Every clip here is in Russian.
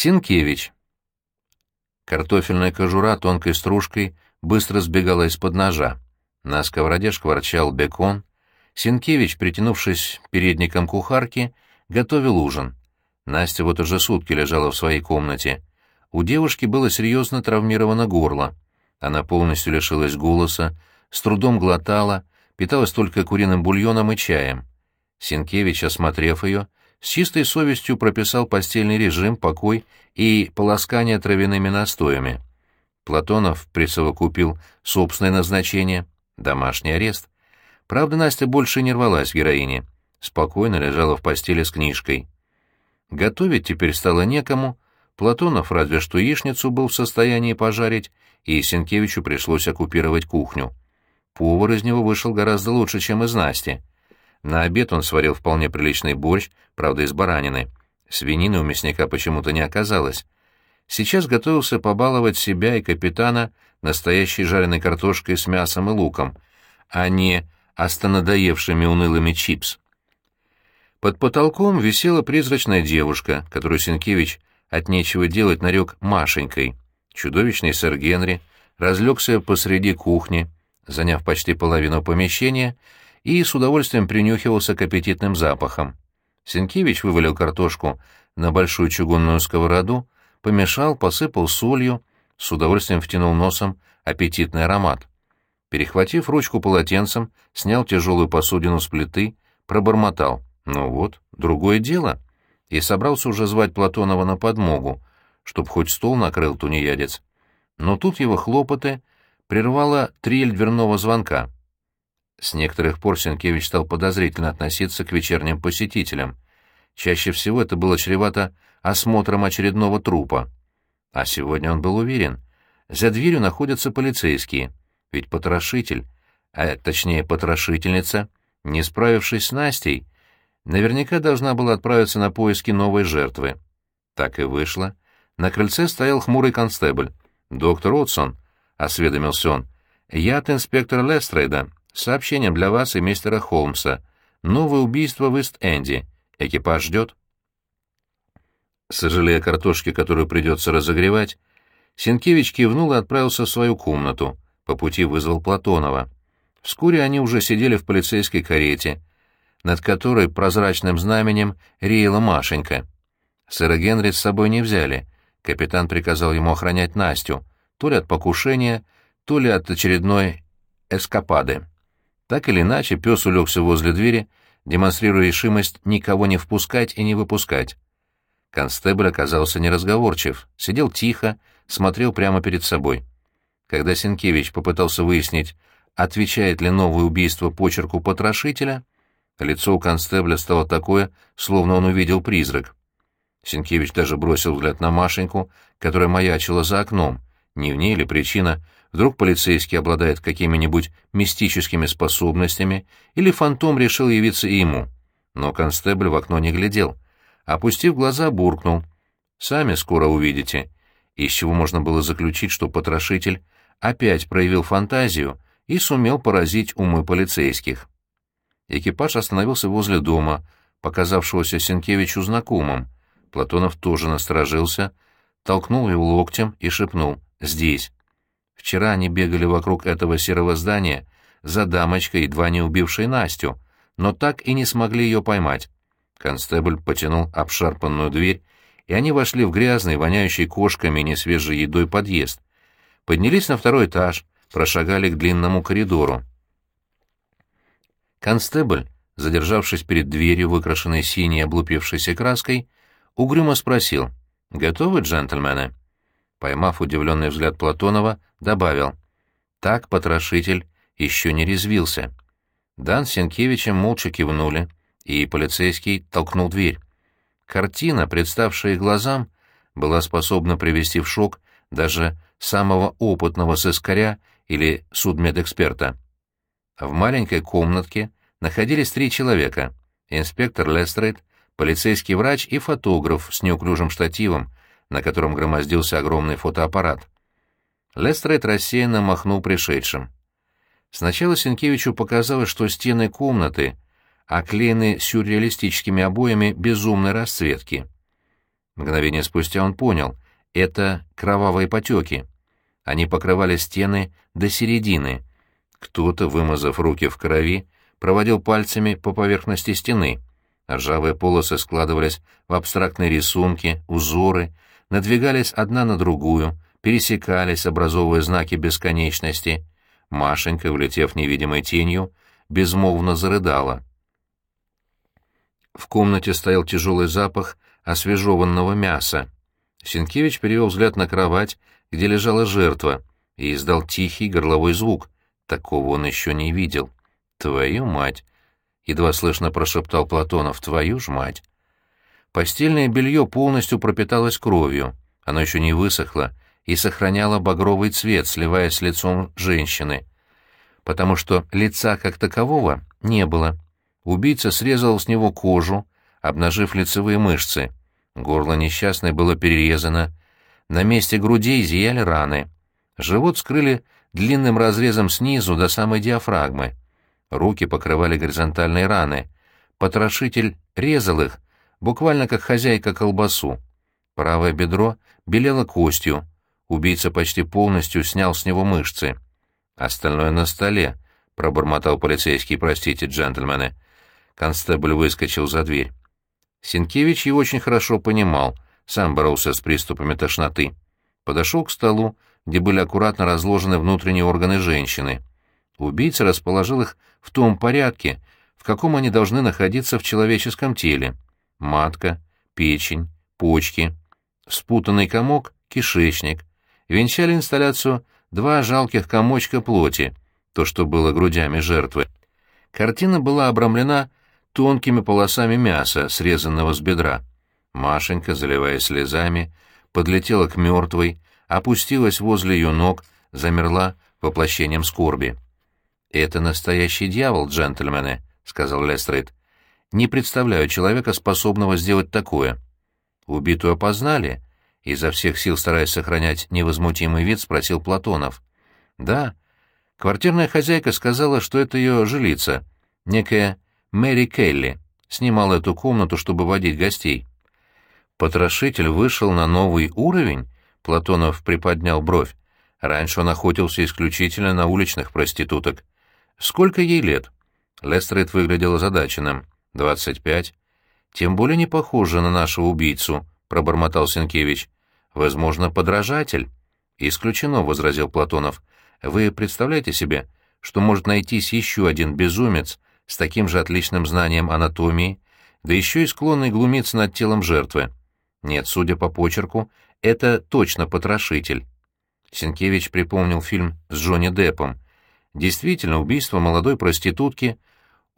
Синкевич. Картофельная кожура тонкой стружкой быстро сбегала из-под ножа. На сковороде шкварчал бекон. Синкевич, притянувшись передником кухарки, готовил ужин. Настя вот уже сутки лежала в своей комнате. У девушки было серьезно травмировано горло. Она полностью лишилась голоса, с трудом глотала, питалась только куриным бульоном и чаем. Синкевич, осмотрев ее, с чистой совестью прописал постельный режим, покой и полоскание травяными настоями. Платонов присовокупил собственное назначение — домашний арест. Правда, Настя больше не рвалась героине. Спокойно лежала в постели с книжкой. Готовить теперь стало некому. Платонов разве что яичницу был в состоянии пожарить, и Сенкевичу пришлось оккупировать кухню. Повар из него вышел гораздо лучше, чем из Насти. На обед он сварил вполне приличный борщ, правда, из баранины. Свинины у мясника почему-то не оказалось. Сейчас готовился побаловать себя и капитана настоящей жареной картошкой с мясом и луком, а не останадоевшими унылыми чипс. Под потолком висела призрачная девушка, которую Сенкевич от нечего делать нарек Машенькой. Чудовищный сэр Генри разлегся посреди кухни, заняв почти половину помещения, и с удовольствием принюхивался к аппетитным запахам. Сенкевич вывалил картошку на большую чугунную сковороду, помешал, посыпал солью, с удовольствием втянул носом аппетитный аромат. Перехватив ручку полотенцем, снял тяжелую посудину с плиты, пробормотал. Ну вот, другое дело. И собрался уже звать Платонова на подмогу, чтоб хоть стол накрыл тунеядец. Но тут его хлопоты прервала трель дверного звонка. С некоторых пор Сенкевич стал подозрительно относиться к вечерним посетителям. Чаще всего это было чревато осмотром очередного трупа. А сегодня он был уверен. За дверью находятся полицейские, ведь потрошитель, а точнее потрошительница, не справившись с Настей, наверняка должна была отправиться на поиски новой жертвы. Так и вышло. На крыльце стоял хмурый констебль. «Доктор Отсон», — осведомился он, — «я от инспектора Лестрейда, сообщением для вас и мистера Холмса. Новое убийство в Ист-Энди. Экипаж ждет. Сожалея о картошке, которую придется разогревать, Сенкевич кивнул и отправился в свою комнату. По пути вызвал Платонова. Вскоре они уже сидели в полицейской карете, над которой прозрачным знаменем реяла Машенька. Сэра Генри с собой не взяли. Капитан приказал ему охранять Настю, то ли от покушения, то ли от очередной эскапады. Так или иначе, пес улегся возле двери, демонстрируя решимость никого не впускать и не выпускать. Констебль оказался неразговорчив, сидел тихо, смотрел прямо перед собой. Когда Сенкевич попытался выяснить, отвечает ли новое убийство почерку потрошителя, лицо у констебля стало такое, словно он увидел призрак. Сенкевич даже бросил взгляд на Машеньку, которая маячила за окном. Не в ней ли причина Вдруг полицейский обладает какими-нибудь мистическими способностями, или фантом решил явиться ему. Но констебль в окно не глядел. Опустив глаза, буркнул. «Сами скоро увидите». Из чего можно было заключить, что потрошитель опять проявил фантазию и сумел поразить умы полицейских. Экипаж остановился возле дома, показавшегося Сенкевичу знакомым. Платонов тоже насторожился, толкнул его локтем и шепнул «Здесь». Вчера они бегали вокруг этого серого здания за дамочкой, едва не убившей Настю, но так и не смогли ее поймать. Констебль потянул обшарпанную дверь, и они вошли в грязный, воняющий кошками и несвежей едой подъезд. Поднялись на второй этаж, прошагали к длинному коридору. Констебль, задержавшись перед дверью, выкрашенной синей облупившейся краской, угрюмо спросил, «Готовы, джентльмены?» Поймав удивленный взгляд Платонова, добавил. Так потрошитель еще не резвился. Дан с Сенкевичем молча кивнули, и полицейский толкнул дверь. Картина, представшая глазам, была способна привести в шок даже самого опытного сыскаря или судмедэксперта. В маленькой комнатке находились три человека — инспектор Лестрейд, полицейский врач и фотограф с неуклюжим штативом, на котором громоздился огромный фотоаппарат. Лестрейд рассеянно махнул пришедшим. Сначала Сенкевичу показалось, что стены комнаты оклеены сюрреалистическими обоями безумной расцветки. Мгновение спустя он понял — это кровавые потеки. Они покрывали стены до середины. Кто-то, вымазав руки в крови, проводил пальцами по поверхности стены. Ржавые полосы складывались в абстрактные рисунки, узоры, надвигались одна на другую, пересекались, образовывая знаки бесконечности. Машенька, влетев невидимой тенью, безмолвно зарыдала. В комнате стоял тяжелый запах освежеванного мяса. Сенкевич перевел взгляд на кровать, где лежала жертва, и издал тихий горловой звук. Такого он еще не видел. «Твою мать!» — едва слышно прошептал Платонов. «Твою ж мать!» Постельное белье полностью пропиталось кровью. Оно еще не высохло и сохраняло багровый цвет, сливаясь с лицом женщины. Потому что лица как такового не было. Убийца срезал с него кожу, обнажив лицевые мышцы. Горло несчастной было перерезано. На месте грудей зияли раны. Живот скрыли длинным разрезом снизу до самой диафрагмы. Руки покрывали горизонтальные раны. Потрошитель резал их, буквально как хозяйка колбасу. Правое бедро белело костью. Убийца почти полностью снял с него мышцы. «Остальное на столе», — пробормотал полицейский, простите, джентльмены. Констебль выскочил за дверь. Сенкевич его очень хорошо понимал, сам боролся с приступами тошноты. Подошел к столу, где были аккуратно разложены внутренние органы женщины. Убийца расположил их в том порядке, в каком они должны находиться в человеческом теле. Матка, печень, почки, спутанный комок — кишечник. Венчали инсталляцию два жалких комочка плоти, то, что было грудями жертвы. Картина была обрамлена тонкими полосами мяса, срезанного с бедра. Машенька, заливаясь слезами, подлетела к мертвой, опустилась возле ее ног, замерла воплощением скорби. «Это настоящий дьявол, джентльмены», — сказал Лестрейд. «Не представляю человека, способного сделать такое». «Убитую опознали?» — изо всех сил стараясь сохранять невозмутимый вид, спросил Платонов. «Да. Квартирная хозяйка сказала, что это ее жилица, некая Мэри Келли, снимал эту комнату, чтобы водить гостей. Потрошитель вышел на новый уровень? Платонов приподнял бровь. Раньше он охотился исключительно на уличных проституток. Сколько ей лет? Лестрейд выглядел озадаченным. «Двадцать пять». «Тем более не похоже на нашего убийцу», — пробормотал Сенкевич. «Возможно, подражатель». «Исключено», — возразил Платонов. «Вы представляете себе, что может найтись еще один безумец, с таким же отличным знанием анатомии, да еще и склонный глумиться над телом жертвы. Нет, судя по почерку, это точно потрошитель. Сенкевич припомнил фильм с Джонни Деппом. Действительно, убийство молодой проститутки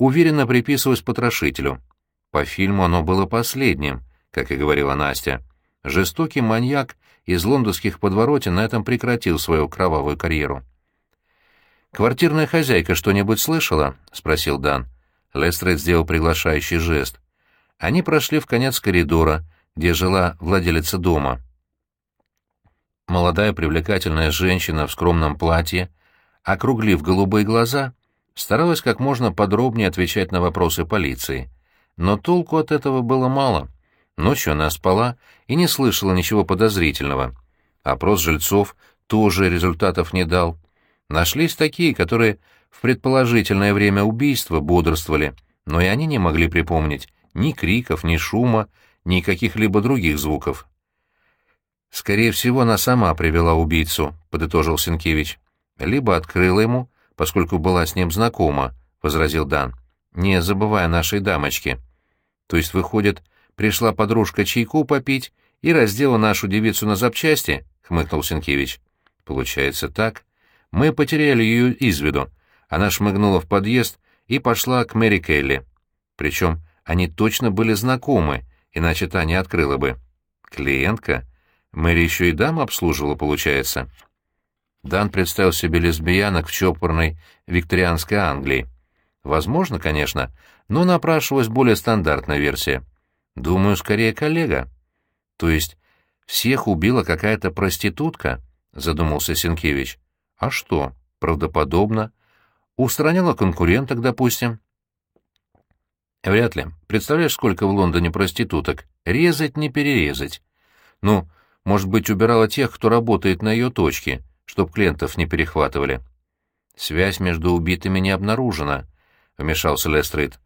уверенно приписывалось потрошителю. По фильму оно было последним, как и говорила Настя. Жестокий маньяк из лондонских подворотен на этом прекратил свою кровавую карьеру. «Квартирная хозяйка что-нибудь слышала?» — спросил Дан. Лестрейд сделал приглашающий жест. Они прошли в конец коридора, где жила владелица дома. Молодая привлекательная женщина в скромном платье, округлив голубые глаза, старалась как можно подробнее отвечать на вопросы полиции. Но толку от этого было мало. Ночью она спала и не слышала ничего подозрительного. Опрос жильцов тоже результатов не дал. Нашлись такие, которые в предположительное время убийства бодрствовали, но и они не могли припомнить ни криков, ни шума, ни каких-либо других звуков. «Скорее всего, она сама привела убийцу», — подытожил Сенкевич. «Либо открыла ему, поскольку была с ним знакома», — возразил Дан, — «не забывая нашей дамочки». «То есть, выходит, пришла подружка чайку попить и раздела нашу девицу на запчасти?» — хмыкнул Сенкевич. «Получается так», мы потеряли ее из виду. Она шмыгнула в подъезд и пошла к Мэри Келли. Причем они точно были знакомы, иначе та не открыла бы. Клиентка? Мэри еще и дам обслуживала, получается. Дан представил себе лесбиянок в чопорной викторианской Англии. Возможно, конечно, но напрашивалась более стандартная версия. Думаю, скорее коллега. То есть всех убила какая-то проститутка? Задумался Сенкевич. А что? Правдоподобно. Устранила конкуренток, допустим. Вряд ли. Представляешь, сколько в Лондоне проституток? Резать не перерезать. Ну, может быть, убирала тех, кто работает на ее точке, чтоб клиентов не перехватывали. Связь между убитыми не обнаружена, — вмешался Лестрейд.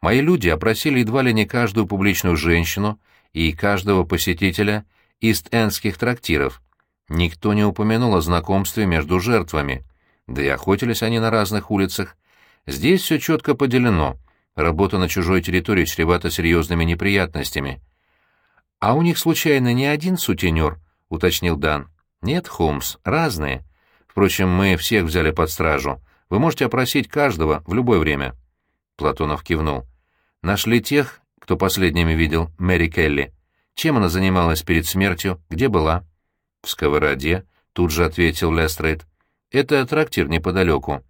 Мои люди опросили едва ли не каждую публичную женщину и каждого посетителя ист-эндских трактиров. Никто не упомянул о знакомстве между жертвами. Да и охотились они на разных улицах. Здесь все четко поделено. Работа на чужой территории чревата серьезными неприятностями. «А у них, случайно, не один сутенер?» — уточнил Дан. «Нет, Холмс, разные. Впрочем, мы всех взяли под стражу. Вы можете опросить каждого в любое время». Платонов кивнул. «Нашли тех, кто последними видел Мэри Келли. Чем она занималась перед смертью? Где была?» «В сковороде», — тут же ответил Лестрейд. «Это трактир неподалеку.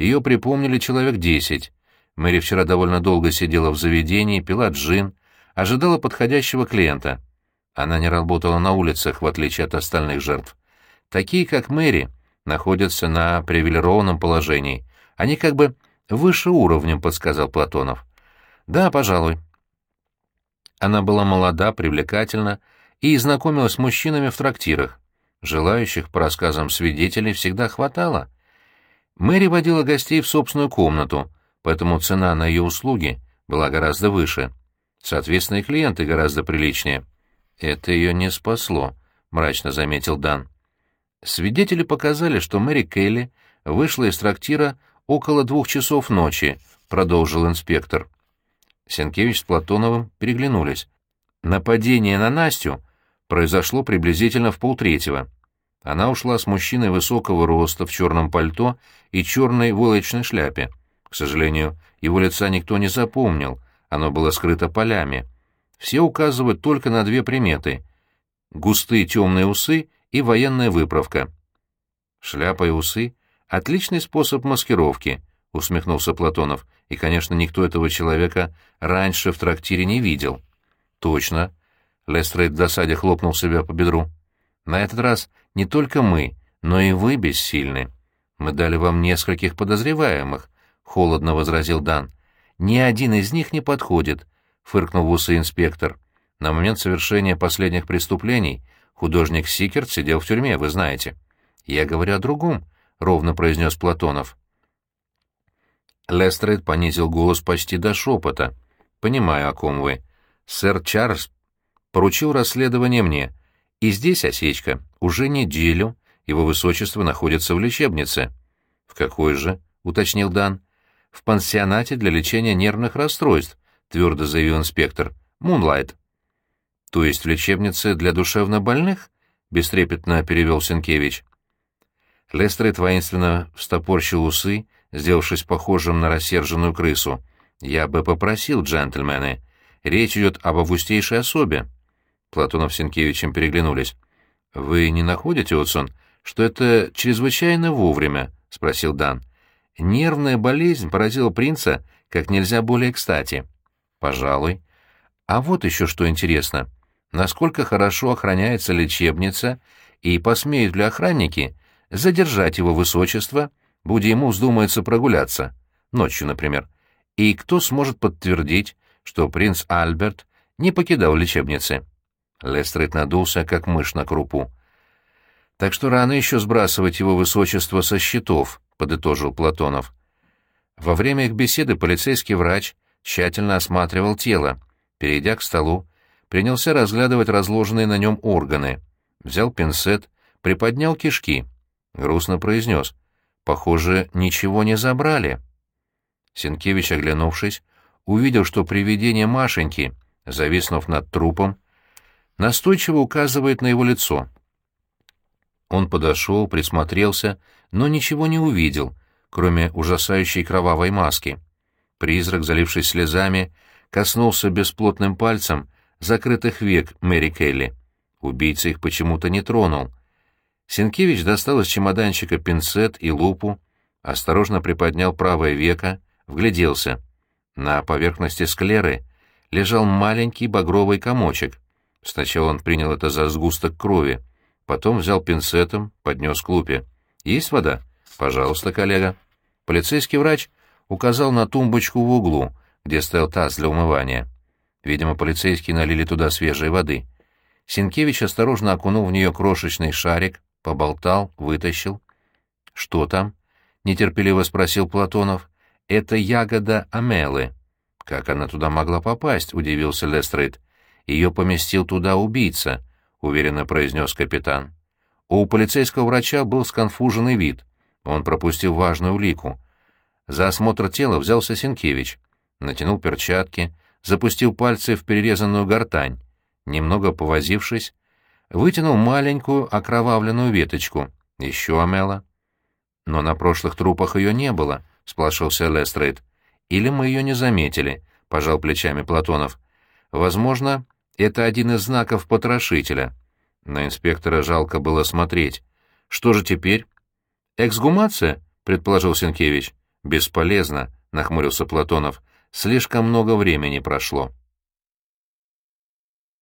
Ее припомнили человек десять. Мэри вчера довольно долго сидела в заведении, пила джин, ожидала подходящего клиента. Она не работала на улицах, в отличие от остальных жертв. Такие, как Мэри, находятся на привилегированном положении. Они как бы выше уровнем, подсказал Платонов. Да, пожалуй. Она была молода, привлекательна и знакомилась с мужчинами в трактирах. Желающих, по рассказам свидетелей, всегда хватало. Мэри водила гостей в собственную комнату, поэтому цена на ее услуги была гораздо выше. Соответственно, и клиенты гораздо приличнее. Это ее не спасло, мрачно заметил Дан. Свидетели показали, что Мэри Келли вышла из трактира около двух часов ночи, продолжил инспектор. Сенкевич с Платоновым переглянулись. Нападение на Настю произошло приблизительно в полтретьего. Она ушла с мужчиной высокого роста в черном пальто и черной войлочной шляпе. К сожалению, его лица никто не запомнил, оно было скрыто полями. Все указывают только на две приметы — густые темные усы и военная выправка. Шляпа и усы — отличный способ маскировки, — усмехнулся Платонов, и, конечно, никто этого человека раньше в трактире не видел. Точно. Лестрейд в досаде хлопнул себя по бедру. На этот раз не только мы, но и вы бессильны. Мы дали вам нескольких подозреваемых, — холодно возразил Дан. Ни один из них не подходит, — фыркнул в усы инспектор. На момент совершения последних преступлений Художник Сикерт сидел в тюрьме, вы знаете. Я говорю о другом, — ровно произнес Платонов. Лестрейд понизил голос почти до шепота. «Понимаю, о ком вы. Сэр Чарльз поручил расследование мне. И здесь осечка. Уже неделю его высочество находится в лечебнице». «В какой же?» — уточнил Дан. «В пансионате для лечения нервных расстройств», — твердо заявил инспектор. «Мунлайт». То есть в лечебнице для душевнобольных? Бестрепетно перевел Сенкевич. Лестрейд воинственно встопорщил усы, сделавшись похожим на рассерженную крысу. «Я бы попросил, джентльмены. Речь идет об августейшей особе». Платонов с Сенкевичем переглянулись. «Вы не находите, Отсон, что это чрезвычайно вовремя?» — спросил Дан. «Нервная болезнь поразила принца как нельзя более кстати». «Пожалуй». «А вот еще что интересно насколько хорошо охраняется лечебница, и посмеют ли охранники задержать его высочество, будь ему вздумается прогуляться, ночью, например, и кто сможет подтвердить, что принц Альберт не покидал лечебницы. Лестрейд надулся, как мышь на крупу. «Так что рано еще сбрасывать его высочество со счетов», — подытожил Платонов. Во время их беседы полицейский врач тщательно осматривал тело. Перейдя к столу, принялся разглядывать разложенные на нем органы. Взял пинцет, приподнял кишки. Грустно произнес. «Похоже, ничего не забрали». Сенкевич, оглянувшись, увидел, что привидение Машеньки, зависнув над трупом, настойчиво указывает на его лицо. Он подошел, присмотрелся, но ничего не увидел, кроме ужасающей кровавой маски. Призрак, залившись слезами, коснулся бесплотным пальцем закрытых век Мэри Келли. Убийца их почему-то не тронул. Сенкевич достал из чемоданчика пинцет и лупу, осторожно приподнял правое веко, вгляделся. На поверхности склеры лежал маленький багровый комочек. Сначала он принял это за сгусток крови, потом взял пинцетом, поднес к лупе. «Есть вода?» «Пожалуйста, коллега». Полицейский врач указал на тумбочку в углу, где стоял таз для умывания. Видимо, полицейские налили туда свежей воды. Синкевич осторожно окунул в нее крошечный шарик, поболтал, вытащил. «Что там?» — нетерпеливо спросил Платонов. «Это ягода Амелы». «Как она туда могла попасть?» — удивился Лестрейд. «Ее поместил туда убийца», — уверенно произнес капитан. У полицейского врача был сконфуженный вид. Он пропустил важную улику. За осмотр тела взялся Сенкевич. Натянул перчатки, запустил пальцы в перерезанную гортань. Немного повозившись, вытянул маленькую окровавленную веточку. Еще Амела. Но на прошлых трупах ее не было, — сплошился Лестрейд. Или мы ее не заметили, — пожал плечами Платонов. Возможно, это один из знаков потрошителя. На инспектора жалко было смотреть. Что же теперь? Эксгумация, предположил Сенкевич. Бесполезно, нахмурился Платонов. Слишком много времени прошло.